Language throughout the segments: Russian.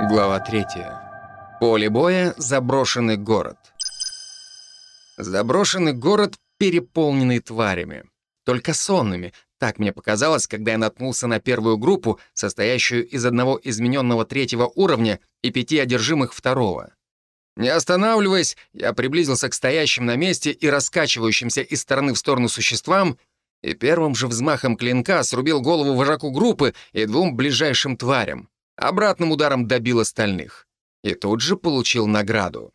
Глава 3. Поле боя. Заброшенный город. Заброшенный город, переполненный тварями. Только сонными. Так мне показалось, когда я наткнулся на первую группу, состоящую из одного измененного третьего уровня и пяти одержимых второго. Не останавливаясь, я приблизился к стоящим на месте и раскачивающимся из стороны в сторону существам и первым же взмахом клинка срубил голову вожаку группы и двум ближайшим тварям. Обратным ударом добил остальных. И тут же получил награду.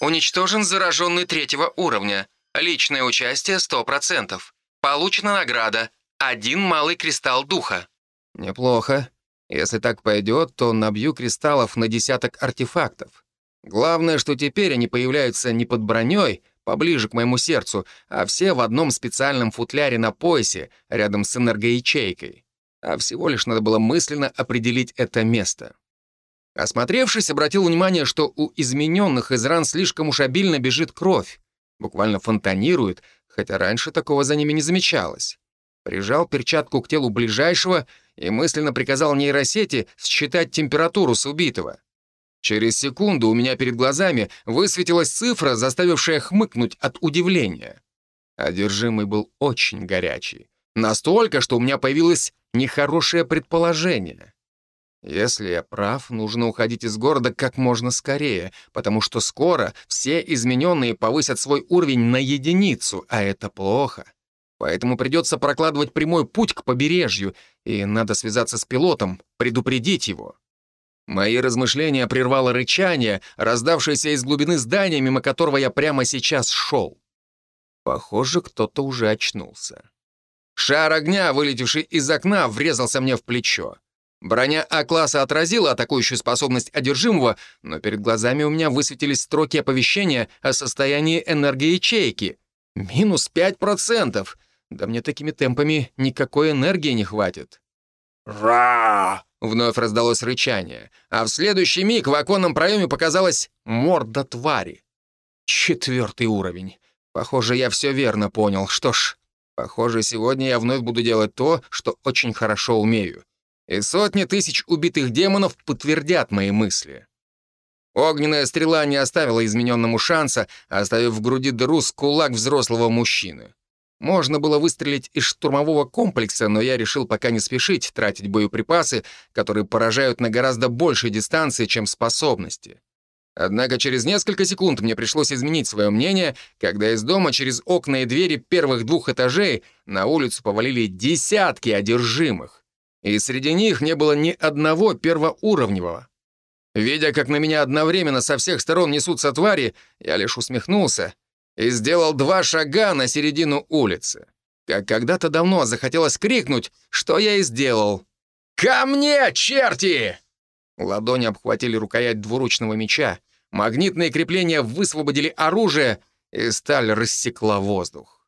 Уничтожен зараженный третьего уровня. Личное участие 100%. Получена награда. Один малый кристалл духа. Неплохо. Если так пойдет, то набью кристаллов на десяток артефактов. Главное, что теперь они появляются не под броней, поближе к моему сердцу, а все в одном специальном футляре на поясе, рядом с энергоячейкой а всего лишь надо было мысленно определить это место. Осмотревшись, обратил внимание, что у измененных из ран слишком уж обильно бежит кровь. Буквально фонтанирует, хотя раньше такого за ними не замечалось. Прижал перчатку к телу ближайшего и мысленно приказал нейросети считать температуру с убитого. Через секунду у меня перед глазами высветилась цифра, заставившая хмыкнуть от удивления. Одержимый был очень горячий. Настолько, что у меня появилось нехорошее предположение. Если я прав, нужно уходить из города как можно скорее, потому что скоро все измененные повысят свой уровень на единицу, а это плохо. Поэтому придется прокладывать прямой путь к побережью, и надо связаться с пилотом, предупредить его. Мои размышления прервало рычание, раздавшееся из глубины здания, мимо которого я прямо сейчас шел. Похоже, кто-то уже очнулся. Шар огня, вылетевший из окна, врезался мне в плечо. Броня А-класса отразила атакующую способность одержимого, но перед глазами у меня высветились строки оповещения о состоянии энергии ячейки. Минус 5%. Да мне такими темпами никакой энергии не хватит. «Ра!» — вновь раздалось рычание, а в следующий миг в оконном проеме показалась морда твари. Четвертый уровень. Похоже, я все верно понял. Что ж, Похоже, сегодня я вновь буду делать то, что очень хорошо умею. И сотни тысяч убитых демонов подтвердят мои мысли. Огненная стрела не оставила измененному шанса, оставив в груди дыру с кулак взрослого мужчины. Можно было выстрелить из штурмового комплекса, но я решил пока не спешить тратить боеприпасы, которые поражают на гораздо большей дистанции, чем способности. Однако через несколько секунд мне пришлось изменить свое мнение, когда из дома через окна и двери первых двух этажей на улицу повалили десятки одержимых. И среди них не было ни одного первоуровневого. Видя, как на меня одновременно со всех сторон несутся твари, я лишь усмехнулся и сделал два шага на середину улицы. Как когда-то давно захотелось крикнуть, что я и сделал. «Ко мне, черти!» Ладони обхватили рукоять двуручного меча, магнитные крепления высвободили оружие, и сталь рассекла воздух.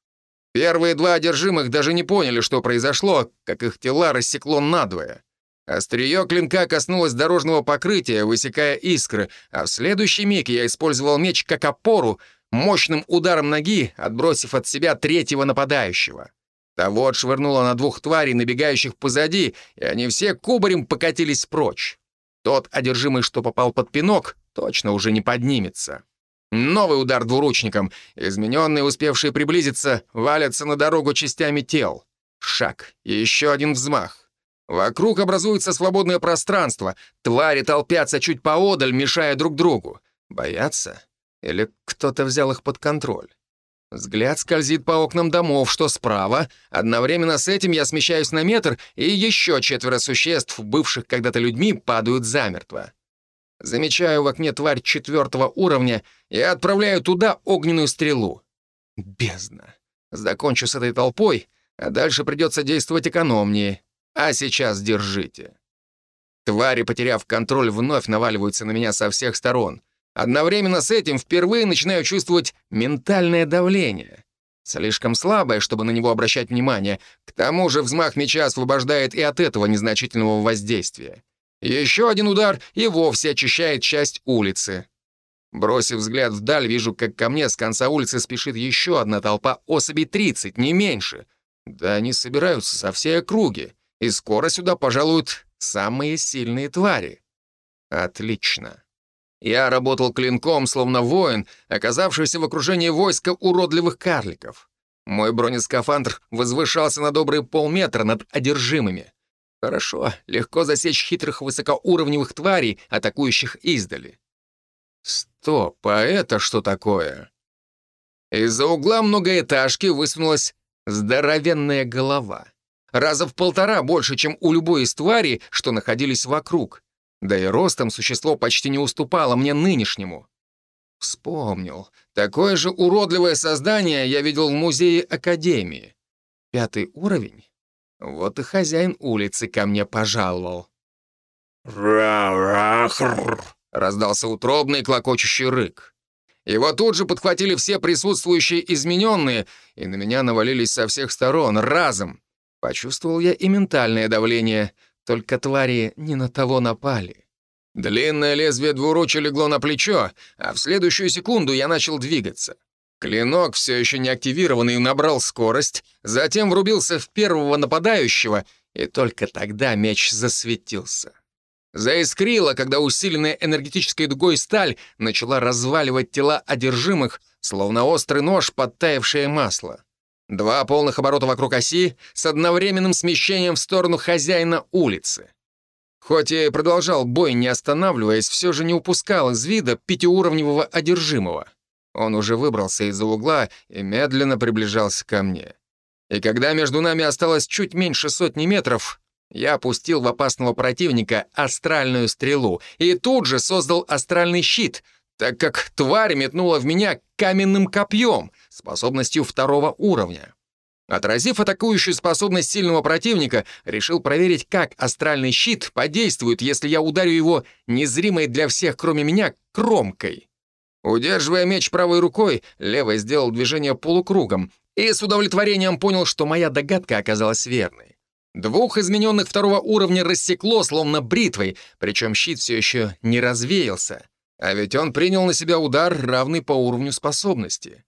Первые два одержимых даже не поняли, что произошло, как их тела рассекло надвое. Острие клинка коснулось дорожного покрытия, высекая искры, а в следующий миг я использовал меч как опору, мощным ударом ноги, отбросив от себя третьего нападающего. Того отшвырнуло на двух тварей, набегающих позади, и они все кубарем покатились прочь. Тот, одержимый, что попал под пинок, точно уже не поднимется. Новый удар двуручником. Измененные, успевшие приблизиться, валятся на дорогу частями тел. Шаг. И еще один взмах. Вокруг образуется свободное пространство. Твари толпятся чуть поодаль, мешая друг другу. Боятся? Или кто-то взял их под контроль? Взгляд скользит по окнам домов, что справа. Одновременно с этим я смещаюсь на метр, и еще четверо существ, бывших когда-то людьми, падают замертво. Замечаю в окне тварь четвертого уровня и отправляю туда огненную стрелу. Бездна. Закончу с этой толпой, а дальше придется действовать экономнее. А сейчас держите. Твари, потеряв контроль, вновь наваливаются на меня со всех сторон. Одновременно с этим впервые начинаю чувствовать ментальное давление. Слишком слабое, чтобы на него обращать внимание. К тому же взмах меча освобождает и от этого незначительного воздействия. Еще один удар и вовсе очищает часть улицы. Бросив взгляд вдаль, вижу, как ко мне с конца улицы спешит еще одна толпа особей 30, не меньше. Да они собираются со всей округи, и скоро сюда пожалуют самые сильные твари. Отлично. Я работал клинком, словно воин, оказавшийся в окружении войска уродливых карликов. Мой бронескафандр возвышался на добрые полметра над одержимыми. Хорошо, легко засечь хитрых высокоуровневых тварей, атакующих издали. Стоп, а это что такое? Из-за угла многоэтажки высунулась здоровенная голова. Раза в полтора больше, чем у любой из тварей, что находились вокруг. Да и ростом существо почти не уступало мне нынешнему. Вспомнил. Такое же уродливое создание я видел в музее Академии. Пятый уровень? Вот и хозяин улицы ко мне пожаловал. Раздался утробный клокочущий рык. Его тут же подхватили все присутствующие измененные, и на меня навалились со всех сторон, разом. Почувствовал я и ментальное давление, только твари не на того напали. Длинное лезвие двуруча легло на плечо, а в следующую секунду я начал двигаться. Клинок, все еще не активированный, набрал скорость, затем врубился в первого нападающего, и только тогда меч засветился. Заискрило, когда усиленная энергетической дугой сталь начала разваливать тела одержимых, словно острый нож, подтаявшее масло. Два полных оборота вокруг оси с одновременным смещением в сторону хозяина улицы. Хоть и продолжал бой, не останавливаясь, все же не упускал из вида пятиуровневого одержимого. Он уже выбрался из-за угла и медленно приближался ко мне. И когда между нами осталось чуть меньше сотни метров, я опустил в опасного противника астральную стрелу и тут же создал астральный щит, так как тварь метнула в меня каменным копьем, способностью второго уровня. Отразив атакующую способность сильного противника, решил проверить, как астральный щит подействует, если я ударю его незримой для всех, кроме меня, кромкой. Удерживая меч правой рукой, левой сделал движение полукругом и с удовлетворением понял, что моя догадка оказалась верной. Двух измененных второго уровня рассекло, словно бритвой, причем щит все еще не развеялся. А ведь он принял на себя удар, равный по уровню способности.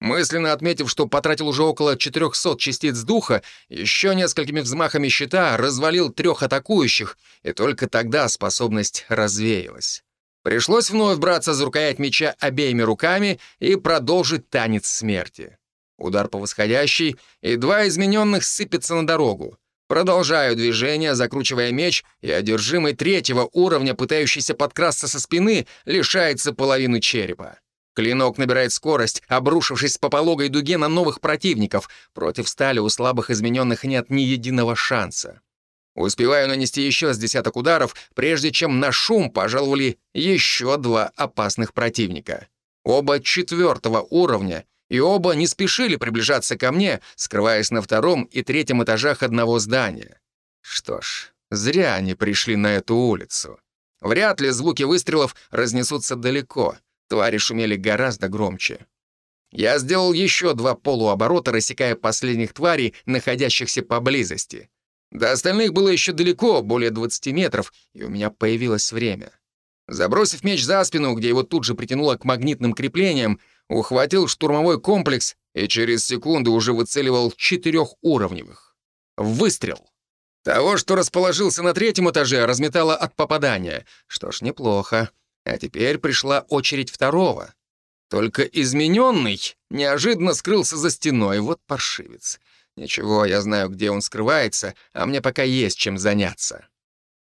Мысленно отметив, что потратил уже около 400 частиц духа, еще несколькими взмахами щита развалил трех атакующих, и только тогда способность развеялась. Пришлось вновь браться за рукоять меча обеими руками и продолжить танец смерти. Удар по восходящей, и два измененных сыпятся на дорогу. Продолжаю движение, закручивая меч, и одержимый третьего уровня, пытающийся подкрасться со спины, лишается половины черепа. Клинок набирает скорость, обрушившись по пологой дуге на новых противников. Против стали у слабых измененных нет ни единого шанса. Успеваю нанести еще с десяток ударов, прежде чем на шум пожаловали еще два опасных противника. Оба четвертого уровня, и оба не спешили приближаться ко мне, скрываясь на втором и третьем этажах одного здания. Что ж, зря они пришли на эту улицу. Вряд ли звуки выстрелов разнесутся далеко. Твари шумели гораздо громче. Я сделал еще два полуоборота, рассекая последних тварей, находящихся поблизости. До остальных было еще далеко, более 20 метров, и у меня появилось время. Забросив меч за спину, где его тут же притянуло к магнитным креплениям, ухватил штурмовой комплекс и через секунду уже выцеливал четырехуровневых. Выстрел. Того, что расположился на третьем этаже, разметало от попадания. Что ж, неплохо. А теперь пришла очередь второго. Только измененный неожиданно скрылся за стеной. Вот паршивец. Ничего, я знаю, где он скрывается, а мне пока есть чем заняться.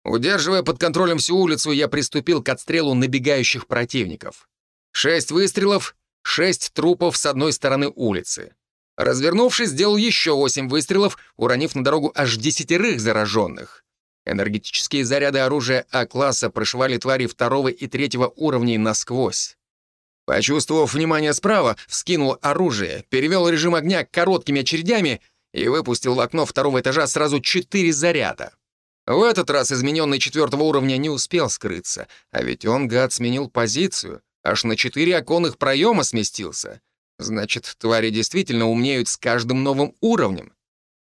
Удерживая под контролем всю улицу, я приступил к отстрелу набегающих противников. Шесть выстрелов, шесть трупов с одной стороны улицы. Развернувшись, сделал еще восемь выстрелов, уронив на дорогу аж десятерых зараженных. Энергетические заряды оружия А-класса прошивали твари второго и третьего уровней насквозь. Почувствовав внимание справа, вскинул оружие, перевел режим огня короткими очередями и выпустил в окно второго этажа сразу четыре заряда. В этот раз измененный четвертого уровня не успел скрыться, а ведь он, гад, сменил позицию, аж на четыре оконных проема сместился. Значит, твари действительно умнеют с каждым новым уровнем.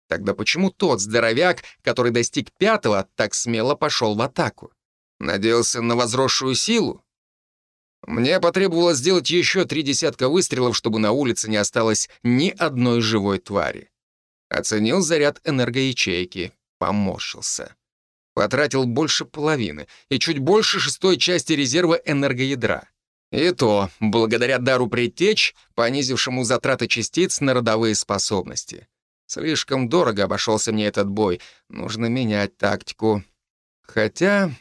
Тогда почему тот здоровяк, который достиг пятого, так смело пошел в атаку? Надеялся на возросшую силу? Мне потребовалось сделать еще три десятка выстрелов, чтобы на улице не осталось ни одной живой твари. Оценил заряд энергоячейки, поморщился. Потратил больше половины и чуть больше шестой части резерва энергоядра. И то, благодаря дару предтеч, понизившему затраты частиц на родовые способности. Слишком дорого обошелся мне этот бой. Нужно менять тактику. Хотя...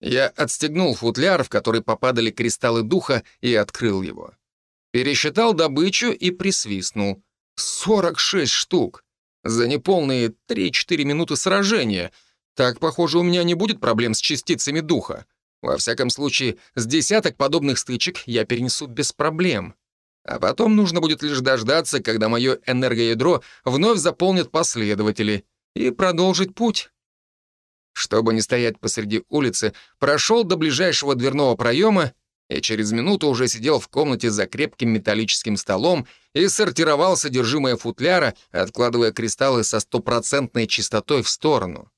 Я отстегнул футляр, в который попадали кристаллы духа, и открыл его. Пересчитал добычу и присвистнул. 46 штук. За неполные 3-4 минуты сражения. Так, похоже, у меня не будет проблем с частицами духа. Во всяком случае, с десяток подобных стычек я перенесу без проблем. А потом нужно будет лишь дождаться, когда мое энергоядро вновь заполнит последователи, и продолжить путь. Чтобы не стоять посреди улицы, прошел до ближайшего дверного проема и через минуту уже сидел в комнате за крепким металлическим столом и сортировал содержимое футляра, откладывая кристаллы со стопроцентной чистотой в сторону.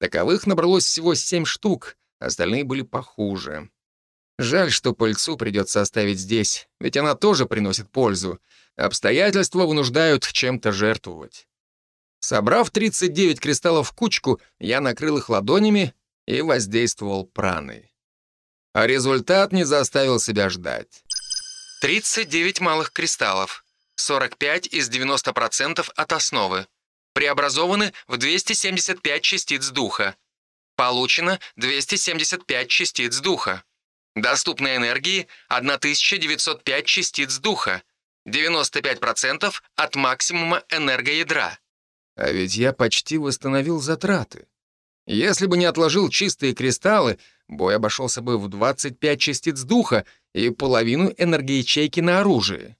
Таковых набралось всего семь штук, остальные были похуже. Жаль, что пыльцу придется оставить здесь, ведь она тоже приносит пользу. Обстоятельства вынуждают чем-то жертвовать. Собрав 39 кристаллов в кучку, я накрыл их ладонями и воздействовал праной. А результат не заставил себя ждать. 39 малых кристаллов, 45 из 90% от основы. Преобразованы в 275 частиц духа. Получено 275 частиц духа. Доступной энергии 1905 частиц духа. 95% от максимума энергоядра. А ведь я почти восстановил затраты. Если бы не отложил чистые кристаллы, бой обошелся бы в 25 частиц духа и половину энергоячейки на оружие.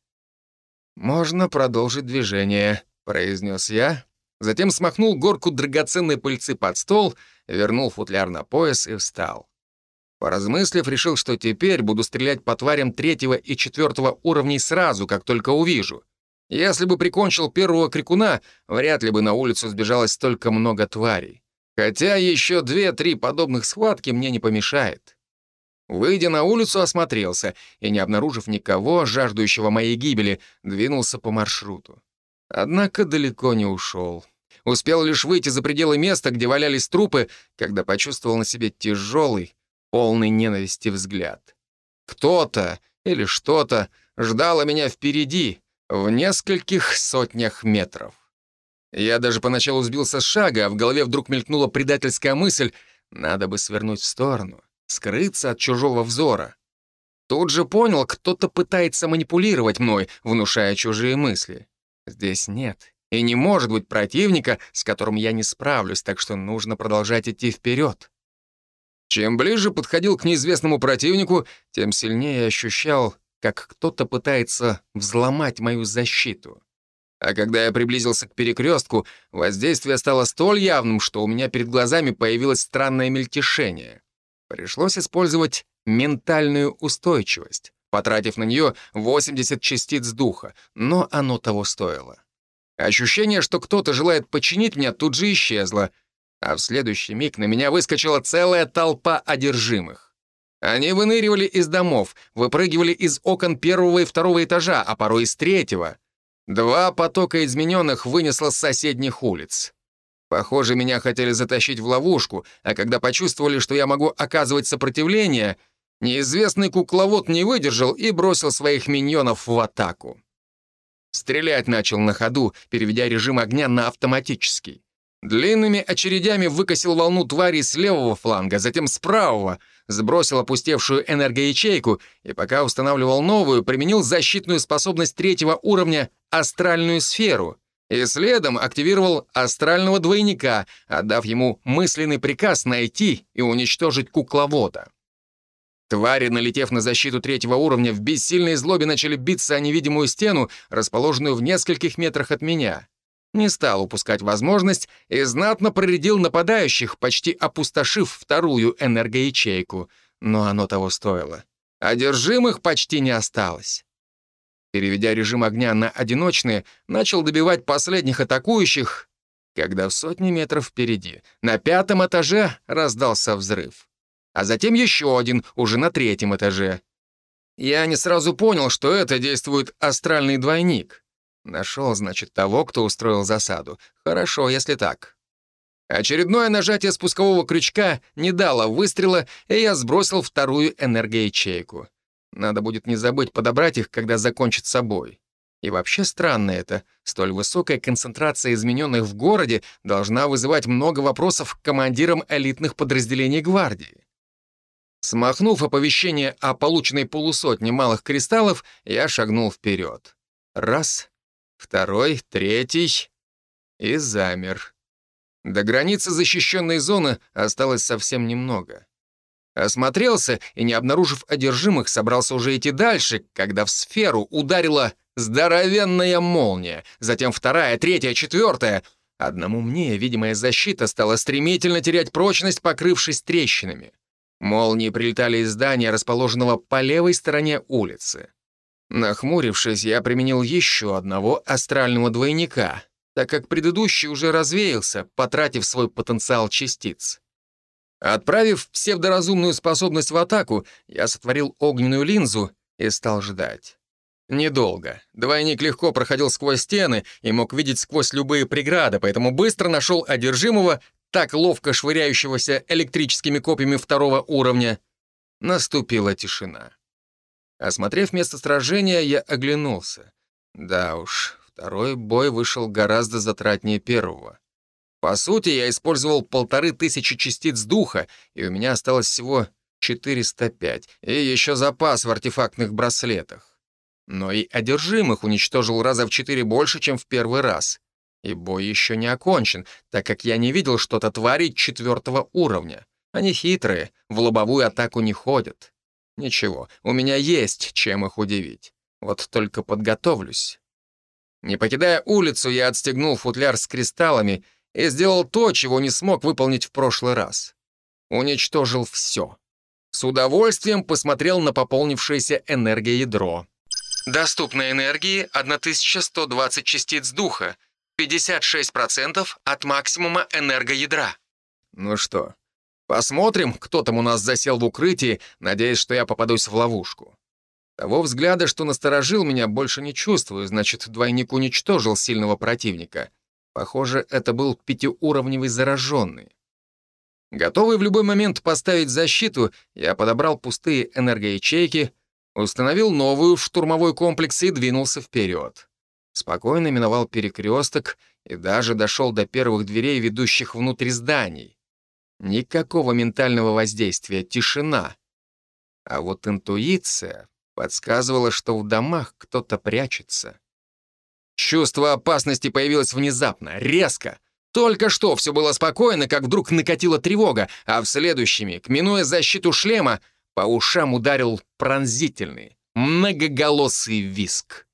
«Можно продолжить движение», — произнес я, затем смахнул горку драгоценной пыльцы под стол, вернул футляр на пояс и встал. Поразмыслив, решил, что теперь буду стрелять по тварям третьего и четвертого уровней сразу, как только увижу. Если бы прикончил первого крикуна, вряд ли бы на улицу сбежалось столько много тварей. Хотя еще две-три подобных схватки мне не помешает. Выйдя на улицу, осмотрелся и, не обнаружив никого, жаждущего моей гибели, двинулся по маршруту. Однако далеко не ушел. Успел лишь выйти за пределы места, где валялись трупы, когда почувствовал на себе тяжелый, полный ненависти взгляд. Кто-то или что-то ждало меня впереди, в нескольких сотнях метров. Я даже поначалу сбился с шага, а в голове вдруг мелькнула предательская мысль «надо бы свернуть в сторону, скрыться от чужого взора». Тут же понял, кто-то пытается манипулировать мной, внушая чужие мысли. Здесь нет и не может быть противника, с которым я не справлюсь, так что нужно продолжать идти вперед. Чем ближе подходил к неизвестному противнику, тем сильнее ощущал, как кто-то пытается взломать мою защиту. А когда я приблизился к перекрестку, воздействие стало столь явным, что у меня перед глазами появилось странное мельтешение. Пришлось использовать ментальную устойчивость, потратив на нее 80 частиц духа, но оно того стоило. Ощущение, что кто-то желает починить меня, тут же исчезло — а в следующий миг на меня выскочила целая толпа одержимых. Они выныривали из домов, выпрыгивали из окон первого и второго этажа, а порой из третьего. Два потока измененных вынесло с соседних улиц. Похоже, меня хотели затащить в ловушку, а когда почувствовали, что я могу оказывать сопротивление, неизвестный кукловод не выдержал и бросил своих миньонов в атаку. Стрелять начал на ходу, переведя режим огня на автоматический. Длинными очередями выкосил волну твари с левого фланга, затем с правого, сбросил опустевшую энергоячейку и, пока устанавливал новую, применил защитную способность третьего уровня «Астральную сферу» и следом активировал астрального двойника, отдав ему мысленный приказ найти и уничтожить кукловода. Твари, налетев на защиту третьего уровня, в бессильной злобе начали биться о невидимую стену, расположенную в нескольких метрах от меня не стал упускать возможность и знатно проредил нападающих, почти опустошив вторую энергоячейку. Но оно того стоило. Одержимых почти не осталось. Переведя режим огня на одиночные, начал добивать последних атакующих, когда в сотни метров впереди, на пятом этаже, раздался взрыв. А затем еще один, уже на третьем этаже. Я не сразу понял, что это действует астральный двойник. Нашел, значит, того, кто устроил засаду. Хорошо, если так. Очередное нажатие спускового крючка не дало выстрела, и я сбросил вторую энергоячейку. Надо будет не забыть подобрать их, когда закончит собой. И вообще странно это. Столь высокая концентрация измененных в городе должна вызывать много вопросов к командирам элитных подразделений гвардии. Смахнув оповещение о полученной полусотне малых кристаллов, я шагнул вперед. Раз, второй, третий и замер. До границы защищенной зоны осталось совсем немного. Осмотрелся и, не обнаружив одержимых, собрался уже идти дальше, когда в сферу ударила Здоровенная молния, затем вторая, третья, четвертая. Одному мне видимая защита стала стремительно терять прочность, покрывшись трещинами. Молнии прилетали из здания, расположенного по левой стороне улицы. Нахмурившись, я применил еще одного астрального двойника, так как предыдущий уже развеялся, потратив свой потенциал частиц. Отправив псевдоразумную способность в атаку, я сотворил огненную линзу и стал ждать. Недолго. Двойник легко проходил сквозь стены и мог видеть сквозь любые преграды, поэтому быстро нашел одержимого, так ловко швыряющегося электрическими копьями второго уровня. Наступила тишина. Осмотрев место сражения, я оглянулся. Да уж, второй бой вышел гораздо затратнее первого. По сути, я использовал полторы тысячи частиц духа, и у меня осталось всего 405, и еще запас в артефактных браслетах но и одержимых уничтожил раза в четыре больше, чем в первый раз. И бой еще не окончен, так как я не видел что-то тварей четвертого уровня. Они хитрые, в лобовую атаку не ходят. Ничего, у меня есть чем их удивить. Вот только подготовлюсь. Не покидая улицу, я отстегнул футляр с кристаллами и сделал то, чего не смог выполнить в прошлый раз. Уничтожил все. С удовольствием посмотрел на пополнившееся энергоядро. Доступной энергии 1120 частиц духа, 56% от максимума энергоядра. Ну что, посмотрим, кто там у нас засел в укрытии, надеясь, что я попадусь в ловушку. Того взгляда, что насторожил меня, больше не чувствую, значит, двойник уничтожил сильного противника. Похоже, это был пятиуровневый зараженный. Готовый в любой момент поставить защиту, я подобрал пустые энергоячейки — Установил новую в штурмовой комплекс и двинулся вперед. Спокойно миновал перекресток и даже дошел до первых дверей, ведущих внутрь зданий. Никакого ментального воздействия, тишина. А вот интуиция подсказывала, что в домах кто-то прячется. Чувство опасности появилось внезапно, резко. Только что все было спокойно, как вдруг накатила тревога, а в следующий миг, минуя защиту шлема, по ушам ударил пронзительный, многоголосый виск.